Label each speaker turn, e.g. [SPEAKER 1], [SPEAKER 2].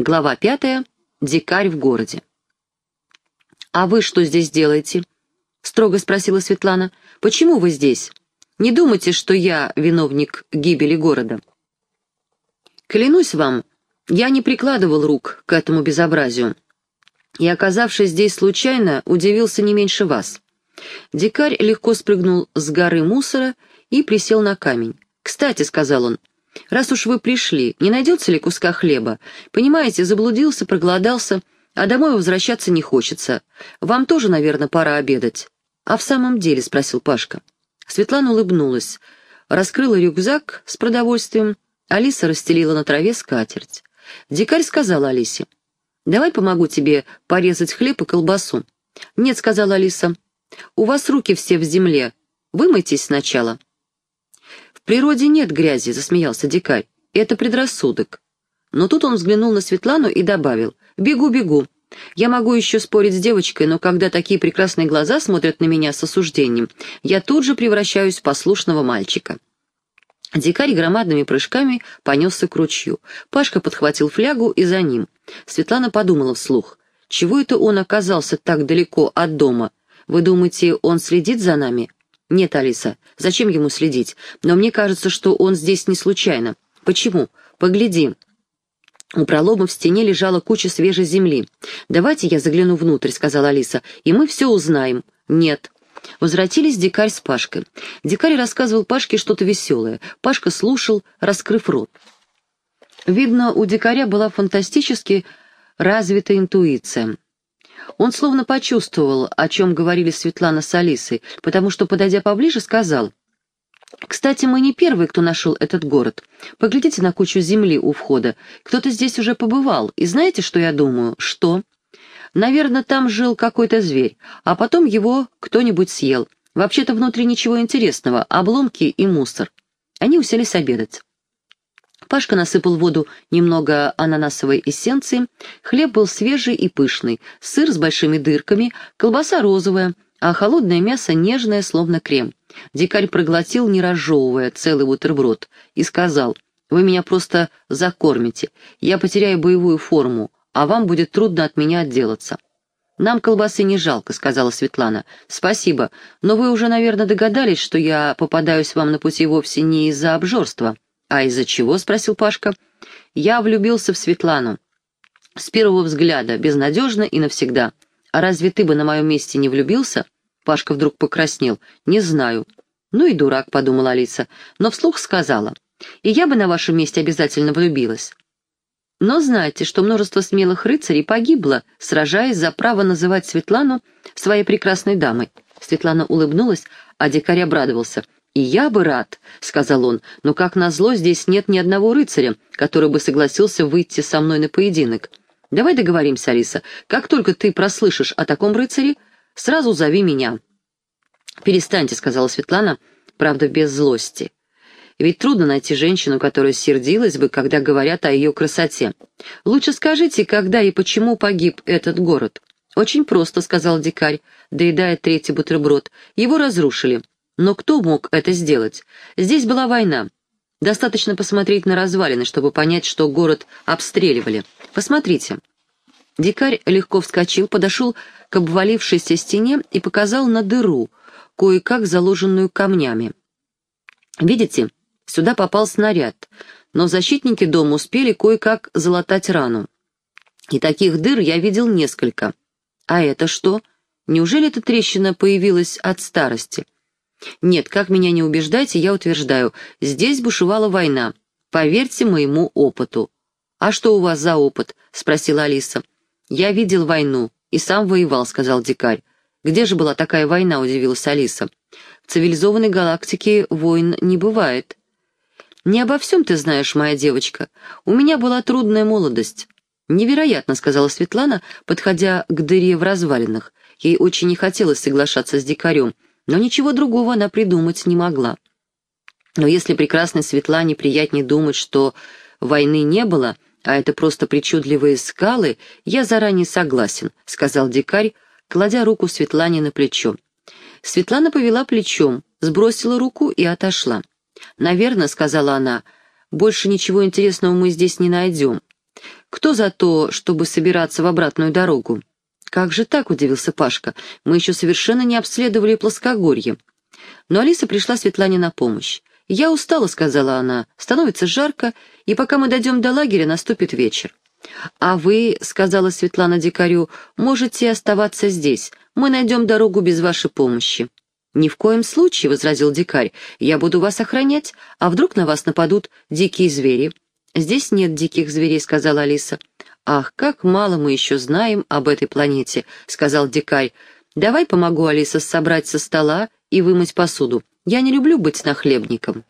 [SPEAKER 1] Глава пятая. Дикарь в городе. «А вы что здесь делаете?» — строго спросила Светлана. «Почему вы здесь? Не думайте, что я виновник гибели города». «Клянусь вам, я не прикладывал рук к этому безобразию. И, оказавшись здесь случайно, удивился не меньше вас». Дикарь легко спрыгнул с горы мусора и присел на камень. «Кстати», — сказал он, — «раз уж вы пришли, не найдется ли куска хлеба? Понимаете, заблудился, проголодался, а домой возвращаться не хочется. Вам тоже, наверное, пора обедать». «А в самом деле?» — спросил Пашка. Светлана улыбнулась, раскрыла рюкзак с продовольствием, Алиса расстелила на траве скатерть. Дикарь сказал Алисе, «Давай помогу тебе порезать хлеб и колбасу». «Нет», — сказала Алиса, — «у вас руки все в земле. Вымойтесь сначала». «В природе нет грязи», — засмеялся дикарь. «Это предрассудок». Но тут он взглянул на Светлану и добавил, «Бегу, бегу. Я могу еще спорить с девочкой, но когда такие прекрасные глаза смотрят на меня с осуждением, я тут же превращаюсь в послушного мальчика». Дикарь громадными прыжками понесся к ручью. Пашка подхватил флягу и за ним. Светлана подумала вслух. «Чего это он оказался так далеко от дома? Вы думаете, он следит за нами?» «Нет, Алиса, зачем ему следить? Но мне кажется, что он здесь не случайно. Почему? Погляди». У пролома в стене лежала куча свежей земли. «Давайте я загляну внутрь», — сказала Алиса, — «и мы все узнаем». «Нет». Возвратились дикарь с Пашкой. Дикарь рассказывал Пашке что-то веселое. Пашка слушал, раскрыв рот. Видно, у дикаря была фантастически развита интуиция. Он словно почувствовал, о чем говорили Светлана с Алисой, потому что, подойдя поближе, сказал, «Кстати, мы не первые, кто нашел этот город. Поглядите на кучу земли у входа. Кто-то здесь уже побывал. И знаете, что я думаю? Что? Наверное, там жил какой-то зверь, а потом его кто-нибудь съел. Вообще-то внутри ничего интересного, обломки и мусор». Они уселись обедать. Пашка насыпал воду немного ананасовой эссенции, хлеб был свежий и пышный, сыр с большими дырками, колбаса розовая, а холодное мясо нежное, словно крем. Дикарь проглотил, не разжевывая, целый бутерброд, и сказал, «Вы меня просто закормите, я потеряю боевую форму, а вам будет трудно от меня отделаться». «Нам колбасы не жалко», — сказала Светлана. «Спасибо, но вы уже, наверное, догадались, что я попадаюсь вам на пути вовсе не из-за обжорства». «А из-за чего?» — спросил Пашка. «Я влюбился в Светлану. С первого взгляда, безнадежно и навсегда. А разве ты бы на моем месте не влюбился?» Пашка вдруг покраснел. «Не знаю». «Ну и дурак», — подумала Алиса, но вслух сказала. «И я бы на вашем месте обязательно влюбилась». Но знайте, что множество смелых рыцарей погибло, сражаясь за право называть Светлану своей прекрасной дамой. Светлана улыбнулась, а дикарь обрадовался — «И я бы рад», — сказал он, — «но, как назло, здесь нет ни одного рыцаря, который бы согласился выйти со мной на поединок. Давай договоримся, Алиса, как только ты прослышишь о таком рыцаре, сразу зови меня». «Перестаньте», — сказала Светлана, правда, без злости. Ведь трудно найти женщину, которая сердилась бы, когда говорят о ее красоте. Лучше скажите, когда и почему погиб этот город. «Очень просто», — сказал дикарь, доедая третий бутерброд. «Его разрушили. Но кто мог это сделать? Здесь была война. Достаточно посмотреть на развалины, чтобы понять, что город обстреливали. Посмотрите. Дикарь легко вскочил, подошел к обвалившейся стене и показал на дыру, кое-как заложенную камнями. Видите, сюда попал снаряд, но защитники дома успели кое-как залатать рану. И таких дыр я видел несколько. А это что? Неужели эта трещина появилась от старости? Нет, как меня не убеждайте, я утверждаю, здесь бушевала война. Поверьте моему опыту. «А что у вас за опыт?» — спросила Алиса. «Я видел войну и сам воевал», — сказал дикарь. «Где же была такая война?» — удивилась Алиса. «В цивилизованной галактике войн не бывает». «Не обо всем ты знаешь, моя девочка. У меня была трудная молодость». «Невероятно», — сказала Светлана, подходя к дыре в развалинах. Ей очень не хотелось соглашаться с дикарем — но ничего другого она придумать не могла. Но если прекрасной Светлане приятнее думать, что войны не было, а это просто причудливые скалы, я заранее согласен», — сказал дикарь, кладя руку Светлане на плечо. Светлана повела плечом, сбросила руку и отошла. «Наверное», — сказала она, — «больше ничего интересного мы здесь не найдем. Кто за то, чтобы собираться в обратную дорогу?» «Как же так?» — удивился Пашка. «Мы еще совершенно не обследовали плоскогорье». Но Алиса пришла Светлане на помощь. «Я устала», — сказала она. «Становится жарко, и пока мы дойдем до лагеря, наступит вечер». «А вы, — сказала Светлана дикарю, — можете оставаться здесь. Мы найдем дорогу без вашей помощи». «Ни в коем случае», — возразил дикарь, — «я буду вас охранять, а вдруг на вас нападут дикие звери?» «Здесь нет диких зверей», — сказала Алиса. «Ах, как мало мы еще знаем об этой планете», — сказал дикарь. «Давай помогу Алиса собрать со стола и вымыть посуду. Я не люблю быть нахлебником».